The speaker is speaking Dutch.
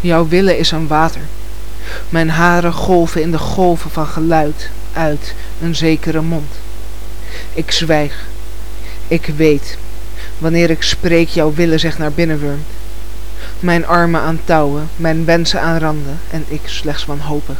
Jouw willen is een water. Mijn haren golven in de golven van geluid uit een zekere mond. Ik zwijg. Ik weet. Wanneer ik spreek jouw willen zich naar binnen wurmt. Mijn armen aan touwen, mijn wensen aan randen en ik slechts wanhopig.